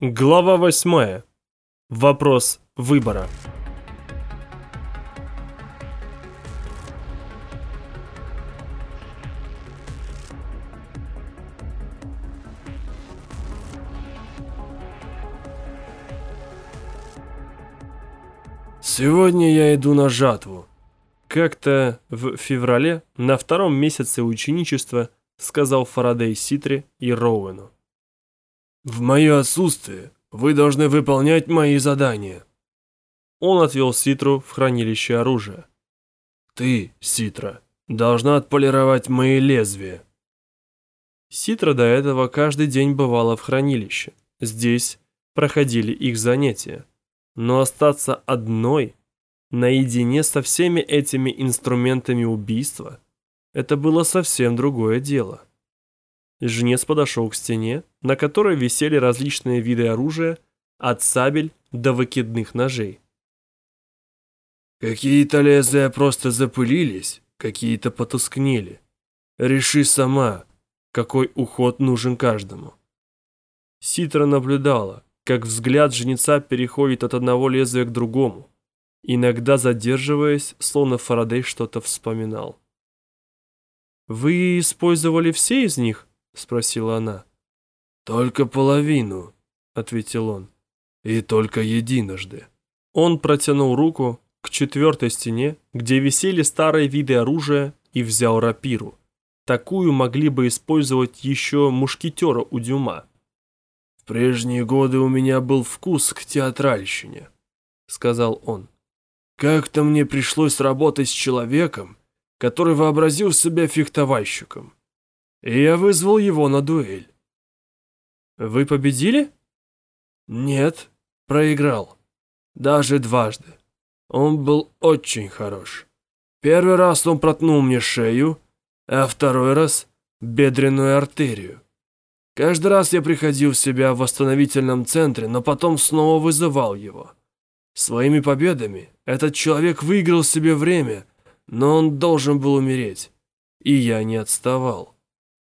Глава 8. Вопрос выбора. Сегодня я иду на жатву. Как-то в феврале, на втором месяце ученичества, сказал Фарадей Ситре и Роуэну. В мое отсутствие вы должны выполнять мои задания. Он отвел Ситру в хранилище оружия. Ты, Ситра, должна отполировать мои лезвия. Ситра до этого каждый день бывала в хранилище. Здесь проходили их занятия. Но остаться одной, наедине со всеми этими инструментами убийства, это было совсем другое дело. Жнец подошел к стене, на которой висели различные виды оружия, от сабель до выкидных ножей. Какие-то лезвия просто запылились, какие-то потускнели. Реши сама, какой уход нужен каждому. Ситра наблюдала, как взгляд жнеца переходит от одного лезвия к другому, иногда задерживаясь, словно Фарадей что-то вспоминал. «Вы использовали все из них?» Спросила она. Только половину, ответил он. И только единожды. Он протянул руку к четвертой стене, где висели старые виды оружия, и взял рапиру. Такую могли бы использовать еще мушкетера у Дюма. «В прежние годы у меня был вкус к театральщине», — сказал он. «Как-то мне пришлось работать с человеком, который вообразил себя фехтовальщиком и я вызвал его на дуэль. Вы победили? Нет, проиграл. Даже дважды. Он был очень хорош. Первый раз он проткнул мне шею, а второй раз – бедренную артерию. Каждый раз я приходил в себя в восстановительном центре, но потом снова вызывал его. Своими победами этот человек выиграл себе время, но он должен был умереть. И я не отставал.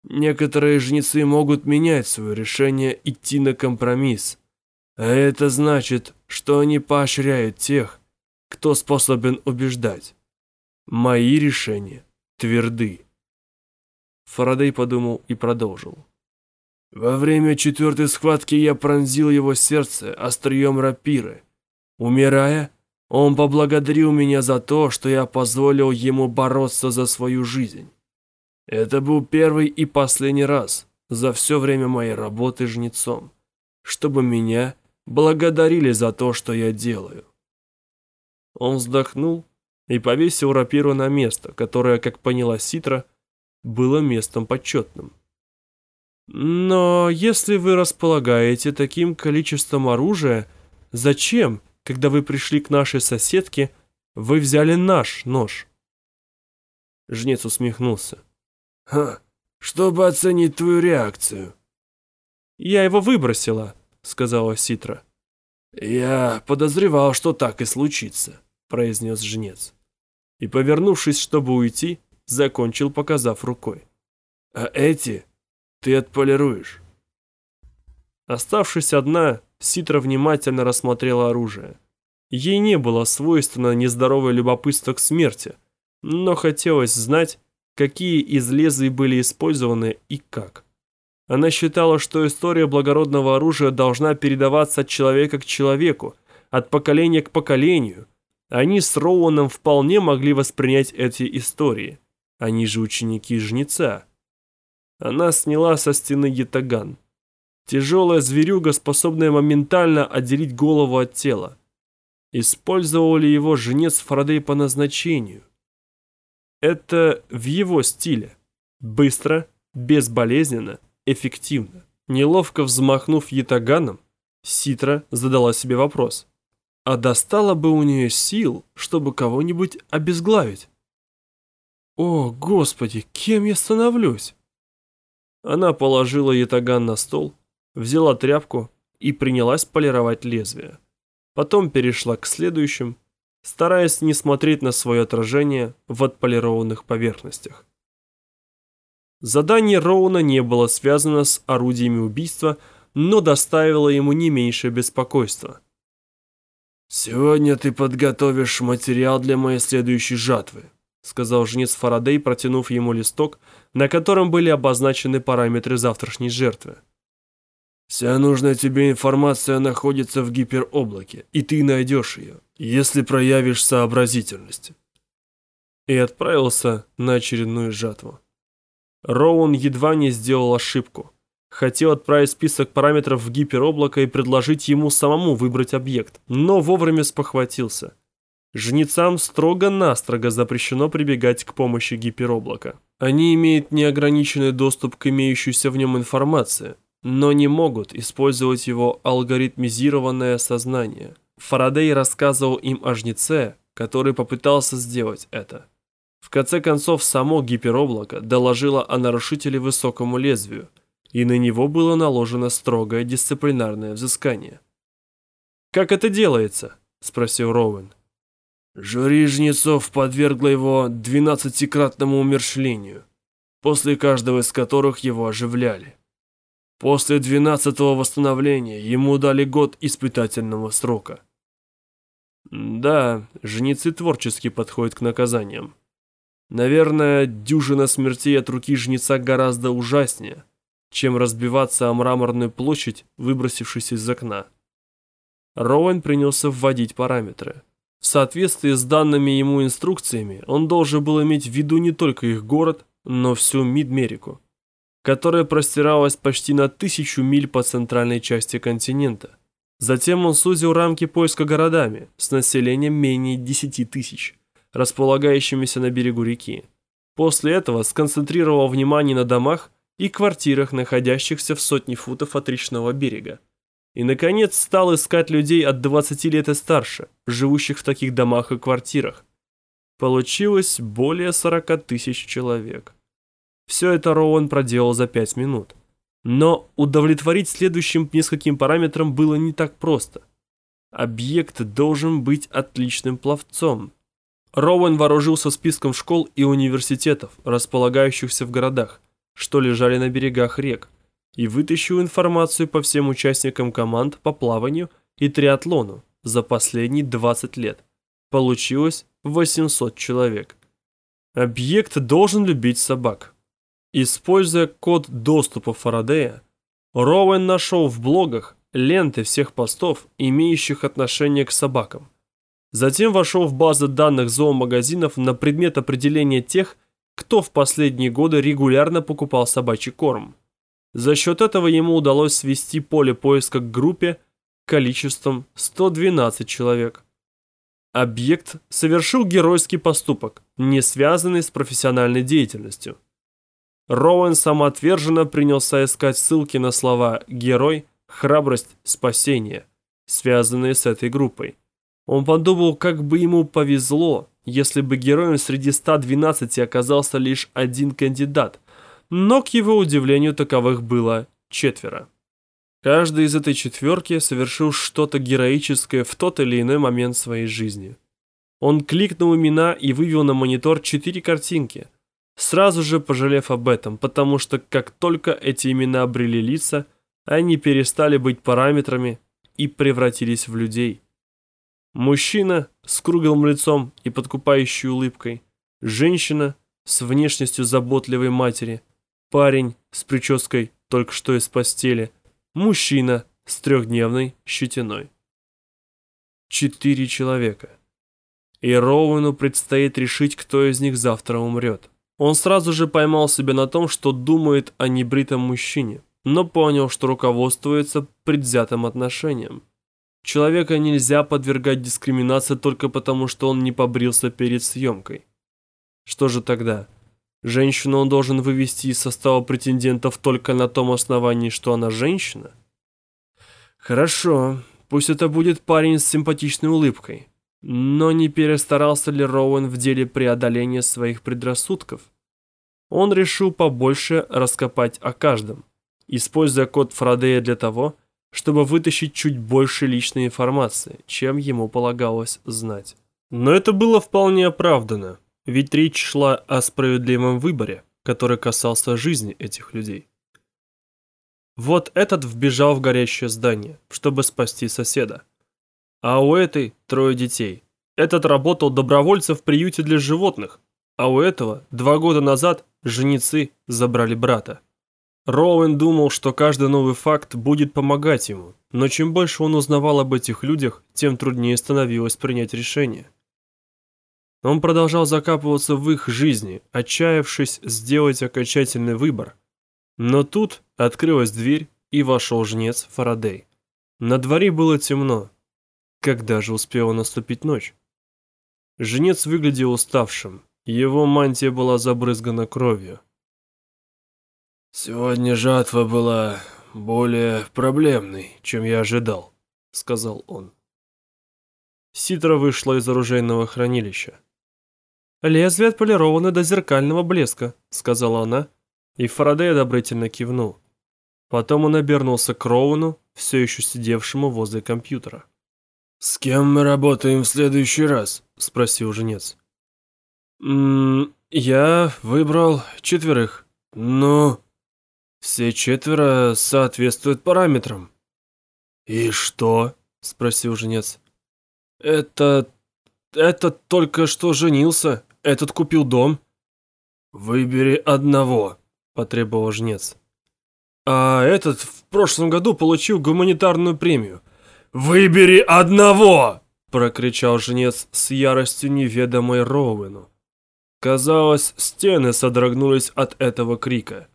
Некоторые жнецы могут менять свое решение идти на компромисс. А это значит, что они поощряют тех, кто способен убеждать. Мои решения тверды. Фарадей подумал и продолжил. Во время четвертой схватки я пронзил его сердце острием рапиры. Умирая, он поблагодарил меня за то, что я позволил ему бороться за свою жизнь. Это был первый и последний раз за все время моей работы жнецом, чтобы меня благодарили за то, что я делаю. Он вздохнул и повесил рапиру на место, которое, как поняла Ситра, было местом почетным. Но если вы располагаете таким количеством оружия, зачем, когда вы пришли к нашей соседке, вы взяли наш нож? Жнец усмехнулся. Ха, чтобы оценить твою реакцию. Я его выбросила, сказала Ситра. Я подозревал, что так и случится, произнес жнец. И, повернувшись, чтобы уйти, закончил, показав рукой. А эти ты отполируешь. Оставшись одна, Ситра внимательно рассмотрела оружие. Ей не было свойственно нездоровое любопытство к смерти, но хотелось знать, какие из лезвий были использованы и как. Она считала, что история благородного оружия должна передаваться от человека к человеку, от поколения к поколению. Они с Роуаном вполне могли воспринять эти истории. Они же ученики жнеца. Она сняла со стены ятаган. Тяжелая зверюга, способная моментально отделить голову от тела. Использовал ли его жнец Фарадей по назначению? Это в его стиле. Быстро, безболезненно, эффективно. Неловко взмахнув ятаганом, Ситра задала себе вопрос. А достало бы у нее сил, чтобы кого-нибудь обезглавить? О, господи, кем я становлюсь? Она положила ятаган на стол, взяла тряпку и принялась полировать лезвие. Потом перешла к следующим, стараясь не смотреть на свое отражение в отполированных поверхностях. Задание Роуна не было связано с орудиями убийства, но доставило ему не меньшее беспокойство. «Сегодня ты подготовишь материал для моей следующей жатвы», сказал жнец Фарадей, протянув ему листок, на котором были обозначены параметры завтрашней жертвы. «Вся нужная тебе информация находится в гипероблаке, и ты найдешь ее, если проявишь сообразительность». И отправился на очередную жатву. Роун едва не сделал ошибку. Хотел отправить список параметров в гипероблако и предложить ему самому выбрать объект, но вовремя спохватился. Жнецам строго-настрого запрещено прибегать к помощи гипероблака. Они имеют неограниченный доступ к имеющейся в нем информации, но не могут использовать его алгоритмизированное сознание. Фарадей рассказывал им о жнеце, который попытался сделать это. В конце концов, само гипероблако доложило о нарушителе высокому лезвию – и на него было наложено строгое дисциплинарное взыскание. «Как это делается?» – спросил Роуэн. Жюри жнецов подвергло его двенадцатикратному умершлению, после каждого из которых его оживляли. После двенадцатого восстановления ему дали год испытательного срока. Да, жнецы творчески подходят к наказаниям. Наверное, дюжина смертей от руки жнеца гораздо ужаснее – чем разбиваться о мраморную площадь, выбросившись из окна. Роуэн принялся вводить параметры. В соответствии с данными ему инструкциями, он должен был иметь в виду не только их город, но всю Мидмерику, которая простиралась почти на тысячу миль по центральной части континента. Затем он сузил рамки поиска городами с населением менее 10 тысяч, располагающимися на берегу реки. После этого сконцентрировал внимание на домах, и квартирах, находящихся в сотни футов от речного берега. И, наконец, стал искать людей от 20 лет и старше, живущих в таких домах и квартирах. Получилось более 40 тысяч человек. Все это Роуэн проделал за 5 минут. Но удовлетворить следующим нескольким параметрам было не так просто. Объект должен быть отличным пловцом. Роуэн вооружился списком школ и университетов, располагающихся в городах, что лежали на берегах рек, и вытащил информацию по всем участникам команд по плаванию и триатлону за последние 20 лет. Получилось 800 человек. Объект должен любить собак. Используя код доступа Фарадея, Роуэн нашел в блогах ленты всех постов, имеющих отношение к собакам. Затем вошел в базы данных зоомагазинов на предмет определения тех, кто в последние годы регулярно покупал собачий корм. За счет этого ему удалось свести поле поиска к группе количеством 112 человек. Объект совершил геройский поступок, не связанный с профессиональной деятельностью. Роуэн самоотверженно принялся искать ссылки на слова «герой», «храбрость», «спасение», связанные с этой группой. Он подумал, как бы ему повезло, если бы героем среди 112 оказался лишь один кандидат, но, к его удивлению, таковых было четверо. Каждый из этой четверки совершил что-то героическое в тот или иной момент своей жизни. Он кликнул имена и вывел на монитор четыре картинки, сразу же пожалев об этом, потому что как только эти имена обрели лица, они перестали быть параметрами и превратились в людей. Мужчина с круглым лицом и подкупающей улыбкой. Женщина с внешностью заботливой матери. Парень с прической только что из постели. Мужчина с трехдневной щетиной. Четыре человека. И Роуэну предстоит решить, кто из них завтра умрет. Он сразу же поймал себя на том, что думает о небритом мужчине, но понял, что руководствуется предвзятым отношением. Человека нельзя подвергать дискриминации только потому, что он не побрился перед съемкой. Что же тогда? Женщину он должен вывести из состава претендентов только на том основании, что она женщина? Хорошо, пусть это будет парень с симпатичной улыбкой. Но не перестарался ли Роуэн в деле преодоления своих предрассудков? Он решил побольше раскопать о каждом, используя код Фарадея для того, чтобы вытащить чуть больше личной информации, чем ему полагалось знать. Но это было вполне оправдано, ведь речь шла о справедливом выборе, который касался жизни этих людей. Вот этот вбежал в горящее здание, чтобы спасти соседа. А у этой трое детей. Этот работал добровольцем в приюте для животных, а у этого два года назад женицы забрали брата. Роуэн думал, что каждый новый факт будет помогать ему, но чем больше он узнавал об этих людях, тем труднее становилось принять решение. Он продолжал закапываться в их жизни, отчаявшись сделать окончательный выбор. Но тут открылась дверь, и вошел жнец Фарадей. На дворе было темно. Когда же успела наступить ночь? Жнец выглядел уставшим, его мантия была забрызгана кровью. «Сегодня жатва была более проблемной, чем я ожидал», — сказал он. Ситра вышла из оружейного хранилища. «Лезвие отполировано до зеркального блеска», — сказала она, и Фарадей одобрительно кивнул. Потом он обернулся к Роуну, все еще сидевшему возле компьютера. «С кем мы работаем в следующий раз?» — спросил женец. «М я выбрал четверых. Ну, все четверо соответствуют параметрам». «И что?» — спросил женец. «Это... этот только что женился, этот купил дом». «Выбери одного», — потребовал жнец. «А этот в прошлом году получил гуманитарную премию». «Выбери одного!» — прокричал жнец с яростью неведомой Роуэну. Казалось, стены содрогнулись от этого крика.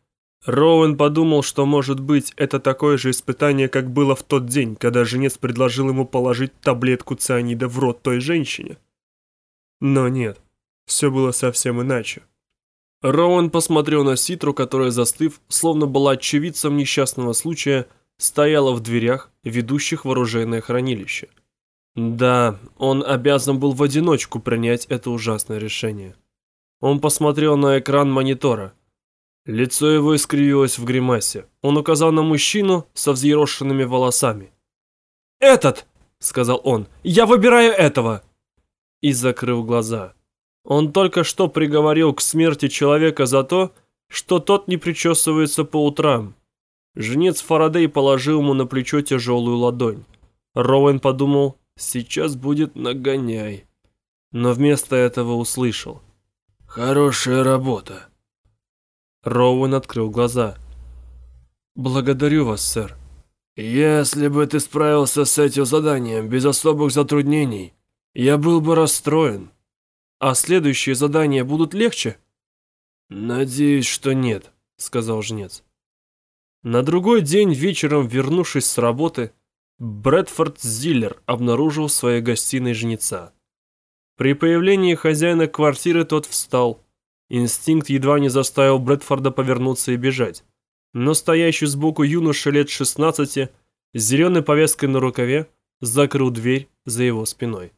Роуэн подумал, что, может быть, это такое же испытание, как было в тот день, когда женец предложил ему положить таблетку цианида в рот той женщине. Но нет, все было совсем иначе. Роуэн посмотрел на Ситру, которая, застыв, словно была очевидцем несчастного случая, стояла в дверях, ведущих в оружейное хранилище. Да, он обязан был в одиночку принять это ужасное решение. Он посмотрел на экран монитора. Лицо его искривилось в гримасе. Он указал на мужчину со взъерошенными волосами. «Этот!» — сказал он. «Я выбираю этого!» И закрыл глаза. Он только что приговорил к смерти человека за то, что тот не причесывается по утрам. Жнец Фарадей положил ему на плечо тяжелую ладонь. Роуэн подумал, сейчас будет нагоняй. Но вместо этого услышал. «Хорошая работа». Роуэн открыл глаза. «Благодарю вас, сэр». «Если бы ты справился с этим заданием без особых затруднений, я был бы расстроен». «А следующие задания будут легче?» «Надеюсь, что нет», — сказал жнец. На другой день вечером, вернувшись с работы, Брэдфорд Зиллер обнаружил в своей гостиной жнеца. При появлении хозяина квартиры тот встал. Инстинкт едва не заставил Брэдфорда повернуться и бежать. Но стоящий сбоку юноша лет 16 с зеленой повязкой на рукаве закрыл дверь за его спиной.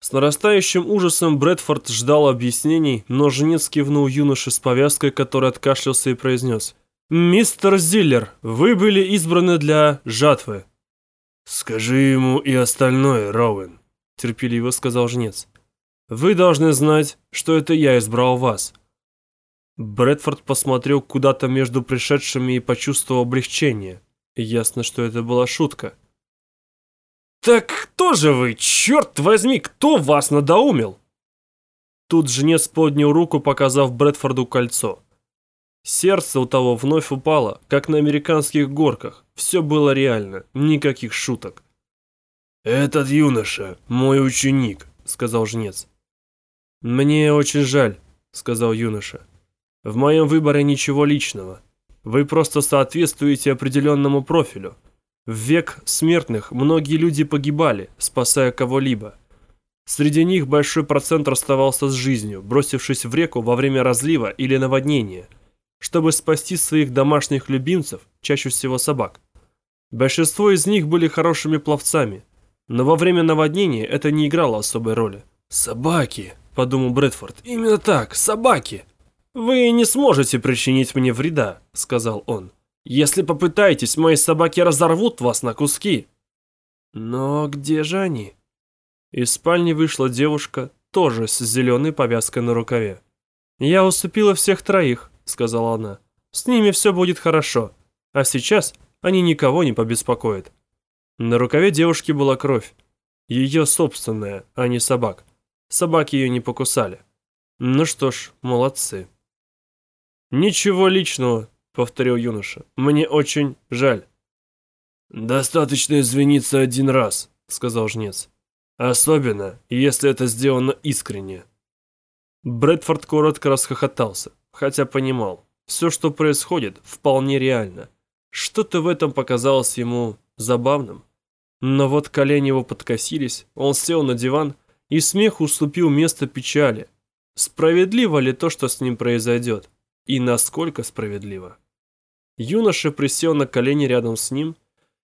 С нарастающим ужасом Брэдфорд ждал объяснений, но женец кивнул юноше с повязкой, который откашлялся и произнес – «Мистер Зиллер, вы были избраны для жатвы». «Скажи ему и остальное, Роуэн», — терпеливо сказал жнец. «Вы должны знать, что это я избрал вас». Брэдфорд посмотрел куда-то между пришедшими и почувствовал облегчение. Ясно, что это была шутка. «Так кто же вы, черт возьми, кто вас надоумил?» Тут жнец поднял руку, показав Брэдфорду кольцо. Сердце у того вновь упало, как на американских горках. Все было реально, никаких шуток. «Этот юноша – мой ученик», – сказал жнец. «Мне очень жаль», – сказал юноша. «В моем выборе ничего личного. Вы просто соответствуете определенному профилю. В век смертных многие люди погибали, спасая кого-либо. Среди них большой процент расставался с жизнью, бросившись в реку во время разлива или наводнения – чтобы спасти своих домашних любимцев, чаще всего собак. Большинство из них были хорошими пловцами, но во время наводнения это не играло особой роли. «Собаки», — подумал Брэдфорд, — «именно так, собаки». «Вы не сможете причинить мне вреда», — сказал он. «Если попытаетесь, мои собаки разорвут вас на куски». «Но где же они?» Из спальни вышла девушка, тоже с зеленой повязкой на рукаве. «Я уступила всех троих сказала она. «С ними все будет хорошо. А сейчас они никого не побеспокоят. На рукаве девушки была кровь. Ее собственная, а не собак. Собаки ее не покусали. Ну что ж, молодцы. «Ничего личного», — повторил юноша. «Мне очень жаль». «Достаточно извиниться один раз», — сказал жнец. «Особенно, если это сделано искренне». Брэдфорд коротко расхохотался, хотя понимал, все, что происходит, вполне реально. Что-то в этом показалось ему забавным. Но вот колени его подкосились, он сел на диван, и смех уступил место печали. Справедливо ли то, что с ним произойдет? И насколько справедливо? Юноша присел на колени рядом с ним,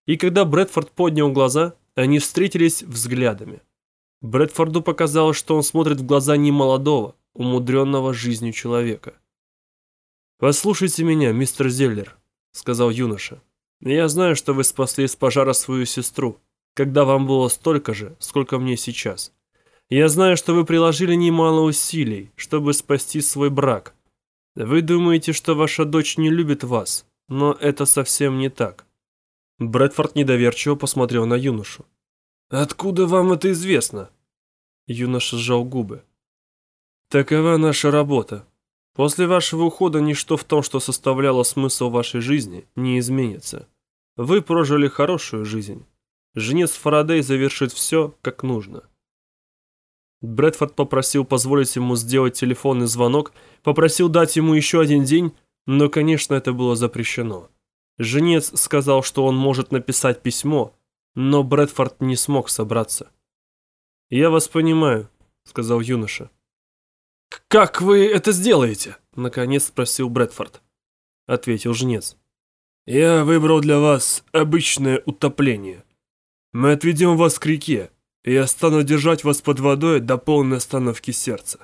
и когда Брэдфорд поднял глаза, они встретились взглядами. Брэдфорду показалось, что он смотрит в глаза немолодого, умудренного жизнью человека. «Послушайте меня, мистер Зеллер», — сказал юноша. «Я знаю, что вы спасли из пожара свою сестру, когда вам было столько же, сколько мне сейчас. Я знаю, что вы приложили немало усилий, чтобы спасти свой брак. Вы думаете, что ваша дочь не любит вас, но это совсем не так». Брэдфорд недоверчиво посмотрел на юношу. «Откуда вам это известно?» Юноша сжал губы. Такова наша работа. После вашего ухода ничто в том, что составляло смысл вашей жизни, не изменится. Вы прожили хорошую жизнь. Женец Фарадей завершит все, как нужно. Брэдфорд попросил позволить ему сделать телефонный звонок, попросил дать ему еще один день, но, конечно, это было запрещено. Женец сказал, что он может написать письмо, но Брэдфорд не смог собраться. «Я вас понимаю», — сказал юноша. «Как вы это сделаете?» — наконец спросил Брэдфорд. Ответил жнец. «Я выбрал для вас обычное утопление. Мы отведем вас к реке, и я стану держать вас под водой до полной остановки сердца».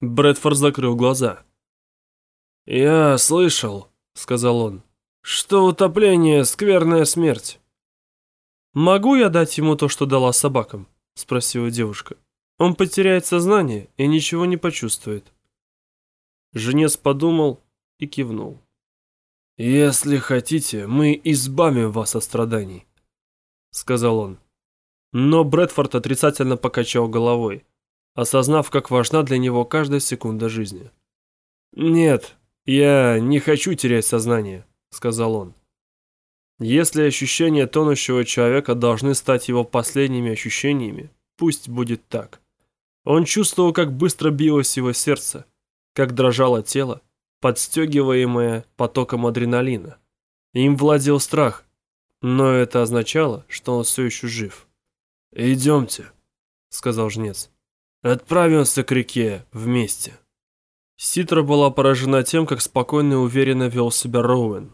Брэдфорд закрыл глаза. «Я слышал», — сказал он, — «что утопление — скверная смерть». «Могу я дать ему то, что дала собакам?» — спросила девушка. Он потеряет сознание и ничего не почувствует. Женец подумал и кивнул. «Если хотите, мы избавим вас от страданий», — сказал он. Но Брэдфорд отрицательно покачал головой, осознав, как важна для него каждая секунда жизни. «Нет, я не хочу терять сознание», — сказал он. «Если ощущения тонущего человека должны стать его последними ощущениями, пусть будет так». Он чувствовал, как быстро билось его сердце, как дрожало тело, подстегиваемое потоком адреналина. Им владел страх, но это означало, что он все еще жив. «Идемте», — сказал жнец. «Отправимся к реке вместе». Ситра была поражена тем, как спокойно и уверенно вел себя Роуэн.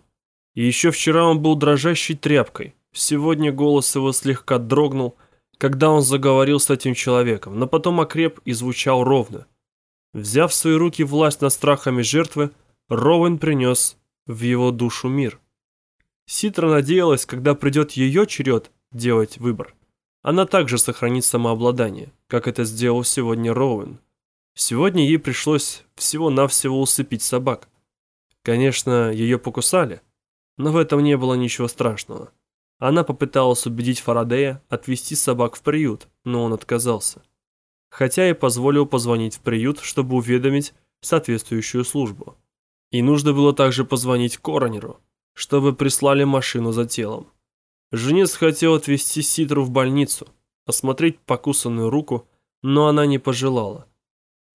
И еще вчера он был дрожащей тряпкой. Сегодня голос его слегка дрогнул, когда он заговорил с этим человеком, но потом окреп и звучал ровно. Взяв в свои руки власть над страхами жертвы, Роуэн принес в его душу мир. Ситра надеялась, когда придет ее черед делать выбор, она также сохранит самообладание, как это сделал сегодня Роуэн. Сегодня ей пришлось всего-навсего усыпить собак. Конечно, ее покусали, но в этом не было ничего страшного. Она попыталась убедить Фарадея отвезти собак в приют, но он отказался. Хотя и позволил позвонить в приют, чтобы уведомить соответствующую службу. И нужно было также позвонить коронеру, чтобы прислали машину за телом. Женец хотел отвезти Ситру в больницу, осмотреть покусанную руку, но она не пожелала.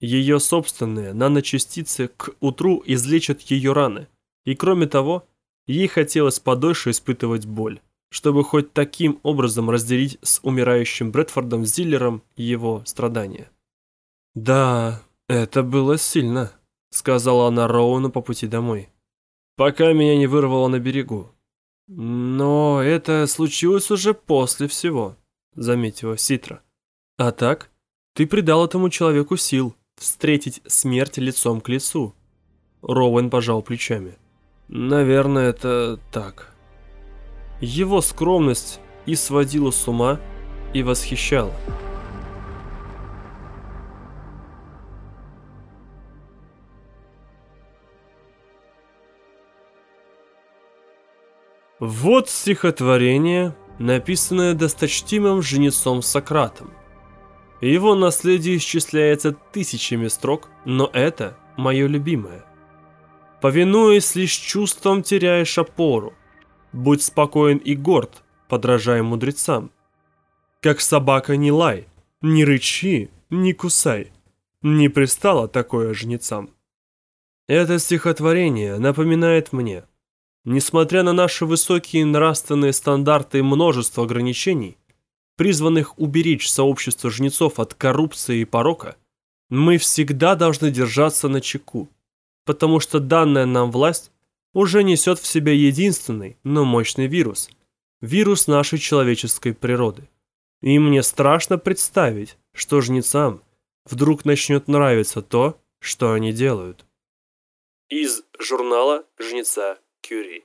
Ее собственные наночастицы к утру излечат ее раны, и кроме того, ей хотелось подольше испытывать боль чтобы хоть таким образом разделить с умирающим Брэдфордом Зиллером его страдания. «Да, это было сильно», — сказала она Роуну по пути домой. «Пока меня не вырвало на берегу». «Но это случилось уже после всего», — заметила Ситра. «А так, ты придал этому человеку сил встретить смерть лицом к лицу». Роуэн пожал плечами. «Наверное, это так». Его скромность и сводила с ума, и восхищала. Вот стихотворение, написанное досточтимым жнецом Сократом. Его наследие исчисляется тысячами строк, но это мое любимое. Повинуясь лишь чувствам, теряешь опору. Будь спокоен и горд, подражай мудрецам. Как собака не лай, не рычи, не кусай. Не пристало такое жнецам. Это стихотворение напоминает мне, несмотря на наши высокие нравственные стандарты и множество ограничений, призванных уберечь сообщество жнецов от коррупции и порока, мы всегда должны держаться на чеку, потому что данная нам власть уже несет в себе единственный, но мощный вирус – вирус нашей человеческой природы. И мне страшно представить, что жнецам вдруг начнет нравиться то, что они делают. Из журнала «Жнеца Кюри».